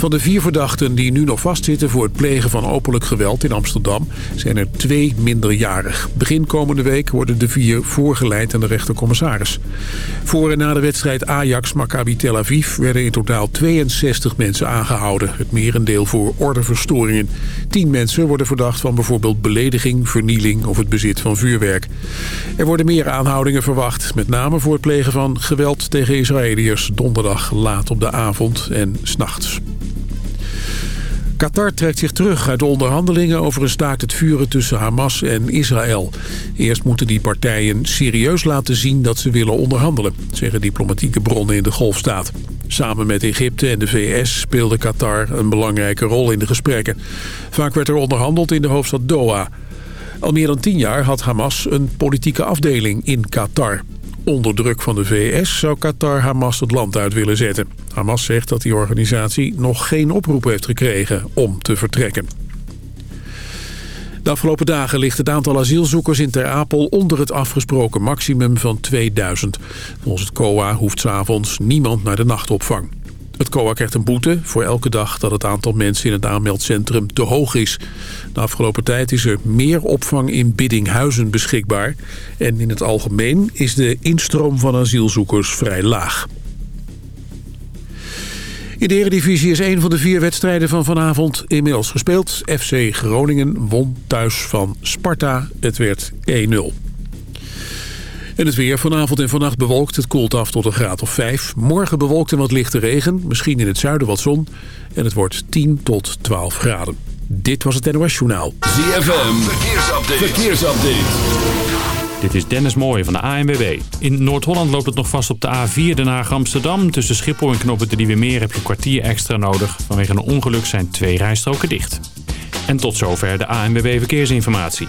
Van de vier verdachten die nu nog vastzitten voor het plegen van openlijk geweld in Amsterdam... zijn er twee minderjarig. Begin komende week worden de vier voorgeleid aan de rechtercommissaris. Voor en na de wedstrijd Ajax-Maccabi Tel Aviv werden in totaal 62 mensen aangehouden. Het merendeel voor ordeverstoringen. Tien mensen worden verdacht van bijvoorbeeld belediging, vernieling of het bezit van vuurwerk. Er worden meer aanhoudingen verwacht, met name voor het plegen van geweld tegen Israëliërs... donderdag laat op de avond en s'nachts. Qatar trekt zich terug uit de onderhandelingen over een staakt het vuren tussen Hamas en Israël. Eerst moeten die partijen serieus laten zien dat ze willen onderhandelen, zeggen diplomatieke bronnen in de golfstaat. Samen met Egypte en de VS speelde Qatar een belangrijke rol in de gesprekken. Vaak werd er onderhandeld in de hoofdstad Doha. Al meer dan tien jaar had Hamas een politieke afdeling in Qatar. Onder druk van de VS zou Qatar Hamas het land uit willen zetten. Hamas zegt dat die organisatie nog geen oproep heeft gekregen om te vertrekken. De afgelopen dagen ligt het aantal asielzoekers in Ter Apel onder het afgesproken maximum van 2000. Volgens het COA hoeft s'avonds niemand naar de nachtopvang. Het COA krijgt een boete voor elke dag dat het aantal mensen in het aanmeldcentrum te hoog is. De afgelopen tijd is er meer opvang in Biddinghuizen beschikbaar. En in het algemeen is de instroom van asielzoekers vrij laag. In de Eredivisie is een van de vier wedstrijden van vanavond inmiddels gespeeld. FC Groningen won thuis van Sparta. Het werd 1-0. En het weer vanavond en vannacht bewolkt. Het koelt af tot een graad of 5. Morgen bewolkt en wat lichte regen. Misschien in het zuiden wat zon. En het wordt 10 tot 12 graden. Dit was het NOS Journaal. ZFM, verkeersupdate. verkeersupdate. Dit is Dennis Mooij van de ANWB. In Noord-Holland loopt het nog vast op de A4 Den Haag-Amsterdam. Tussen Schiphol en Knoppen de Nieuwe Meer heb je een kwartier extra nodig. Vanwege een ongeluk zijn twee rijstroken dicht. En tot zover de ANWB Verkeersinformatie.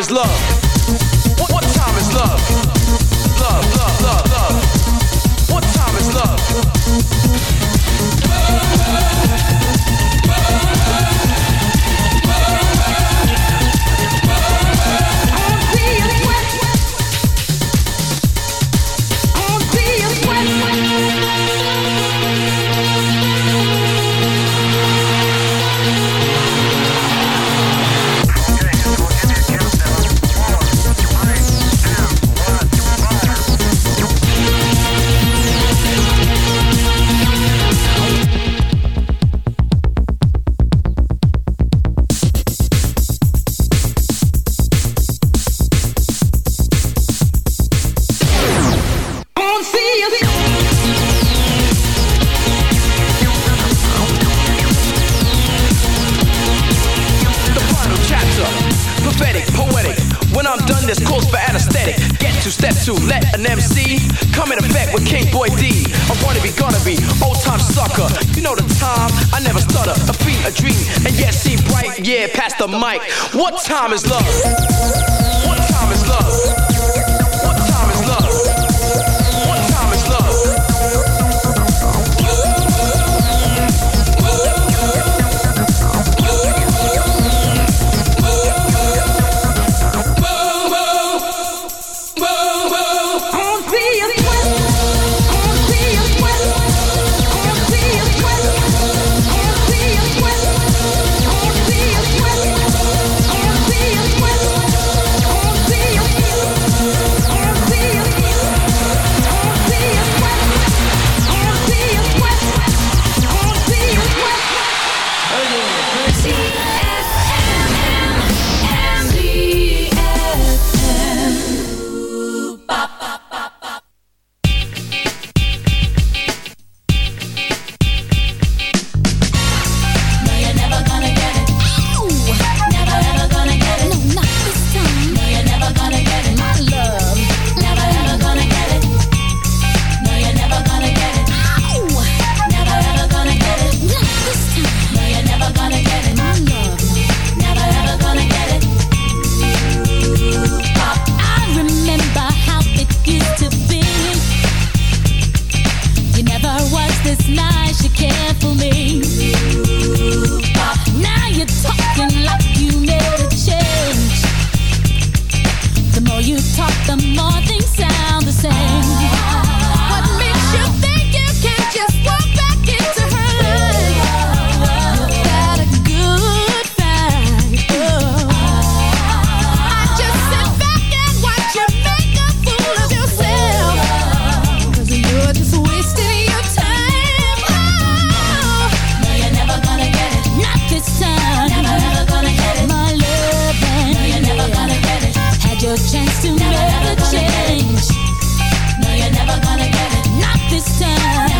is love? to never change. No, you're never gonna get it. Not this time.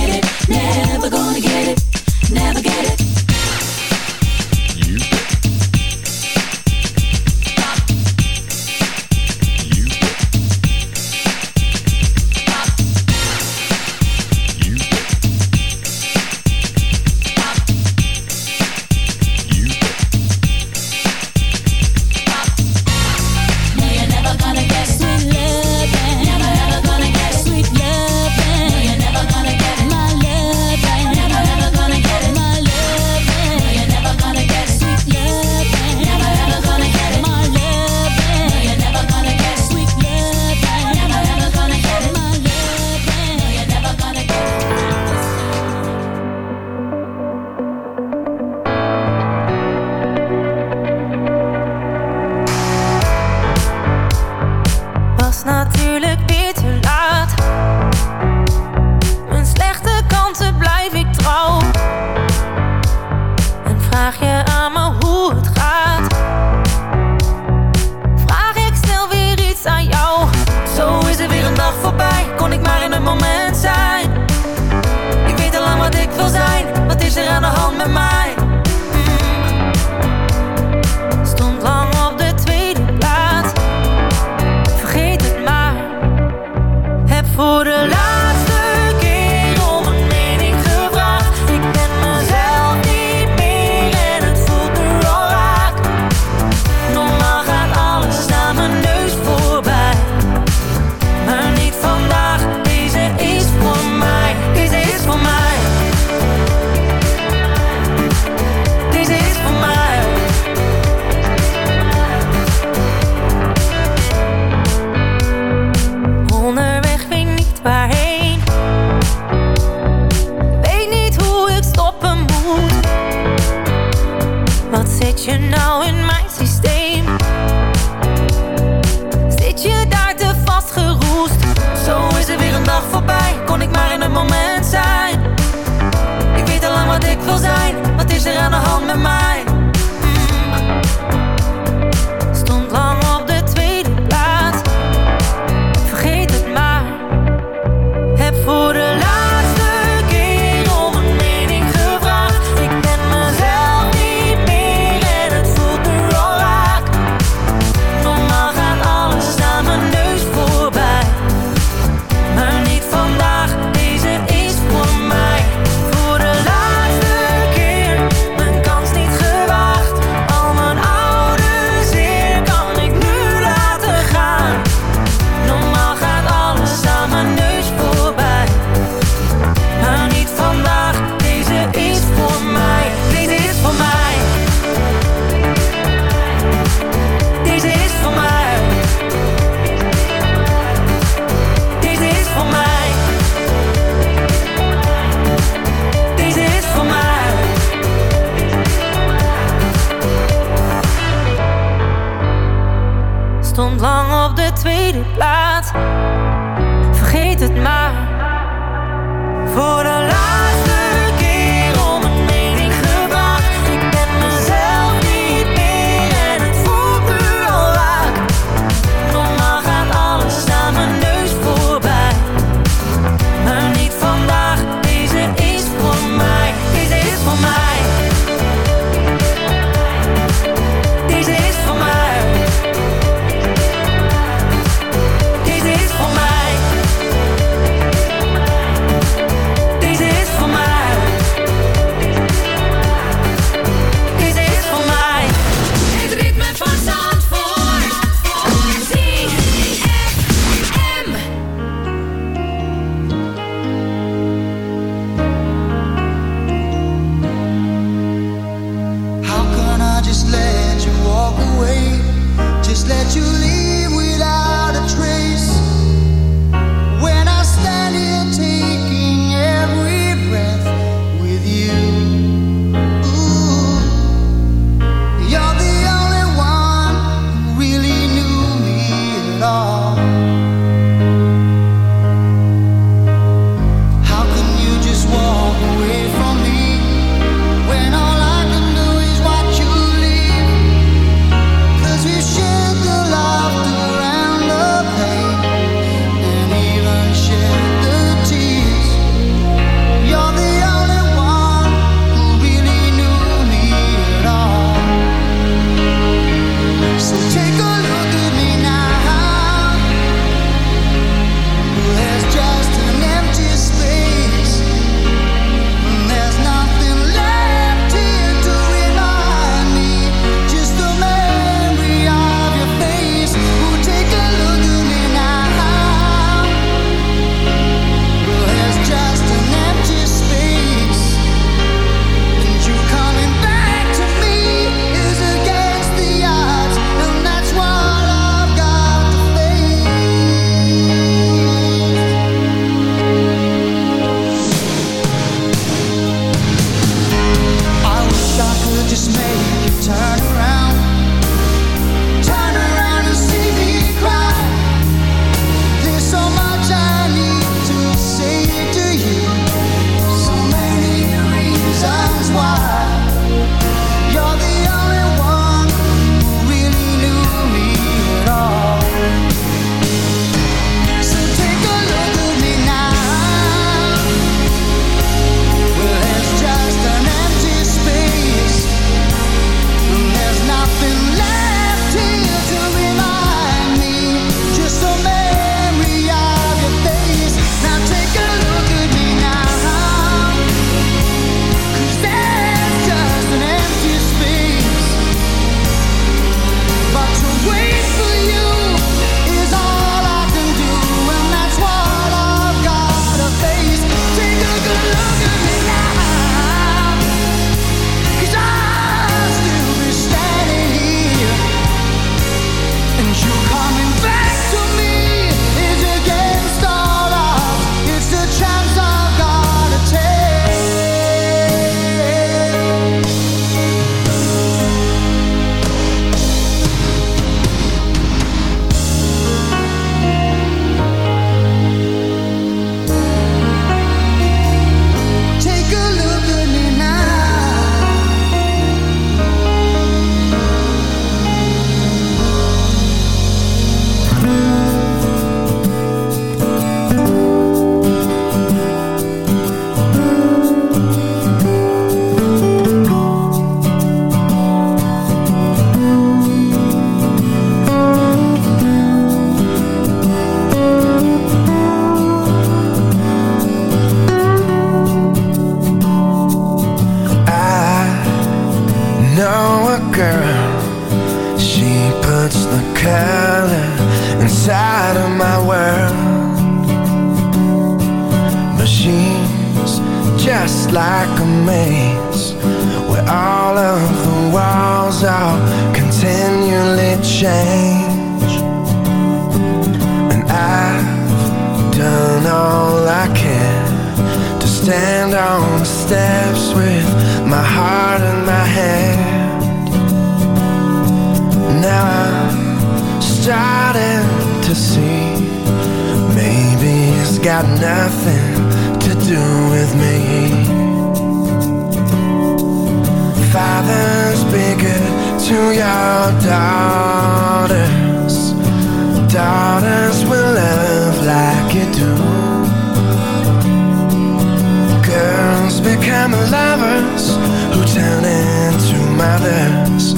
confess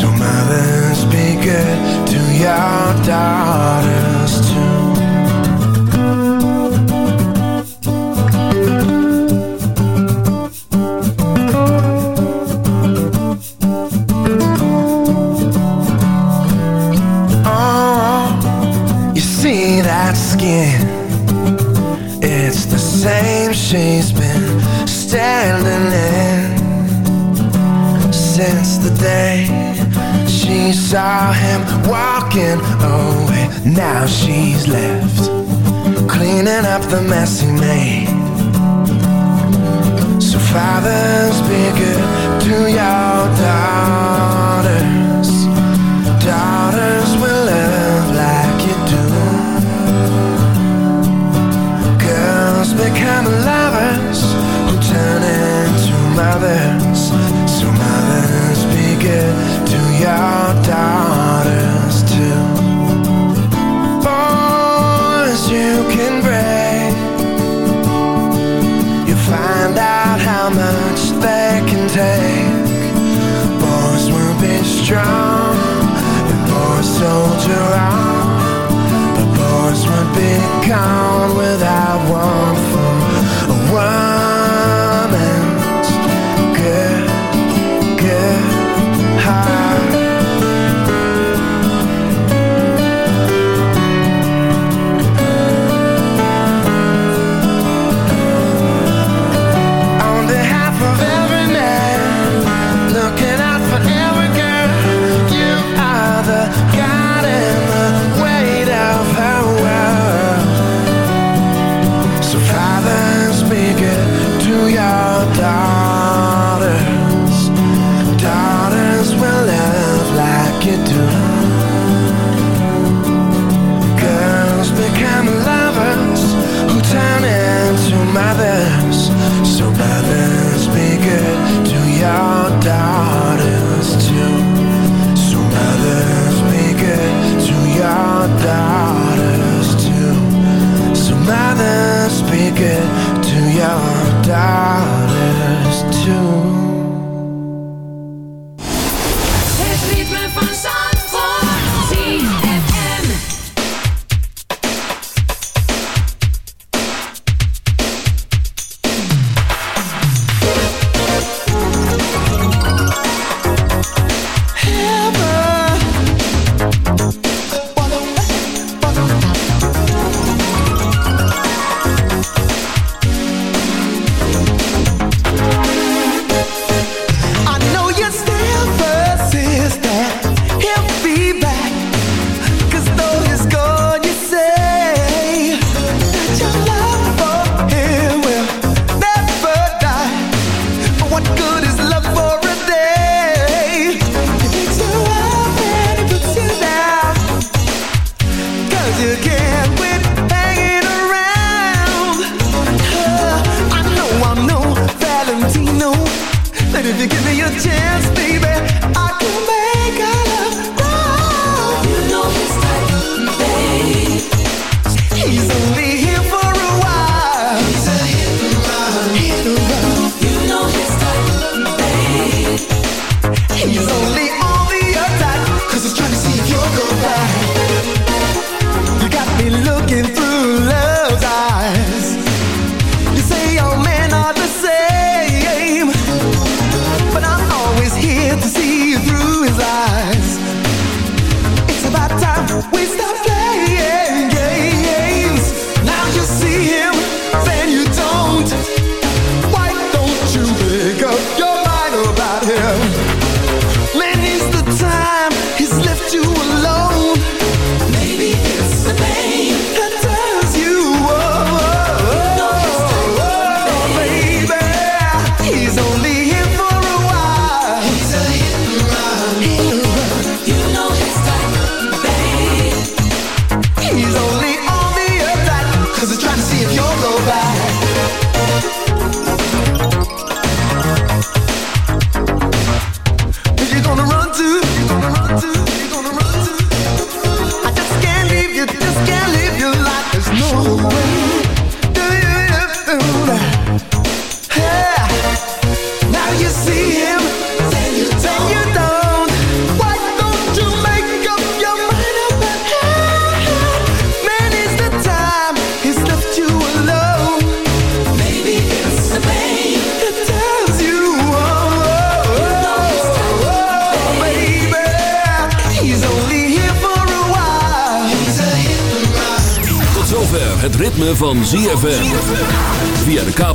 to my land. she's left, cleaning up the mess he made.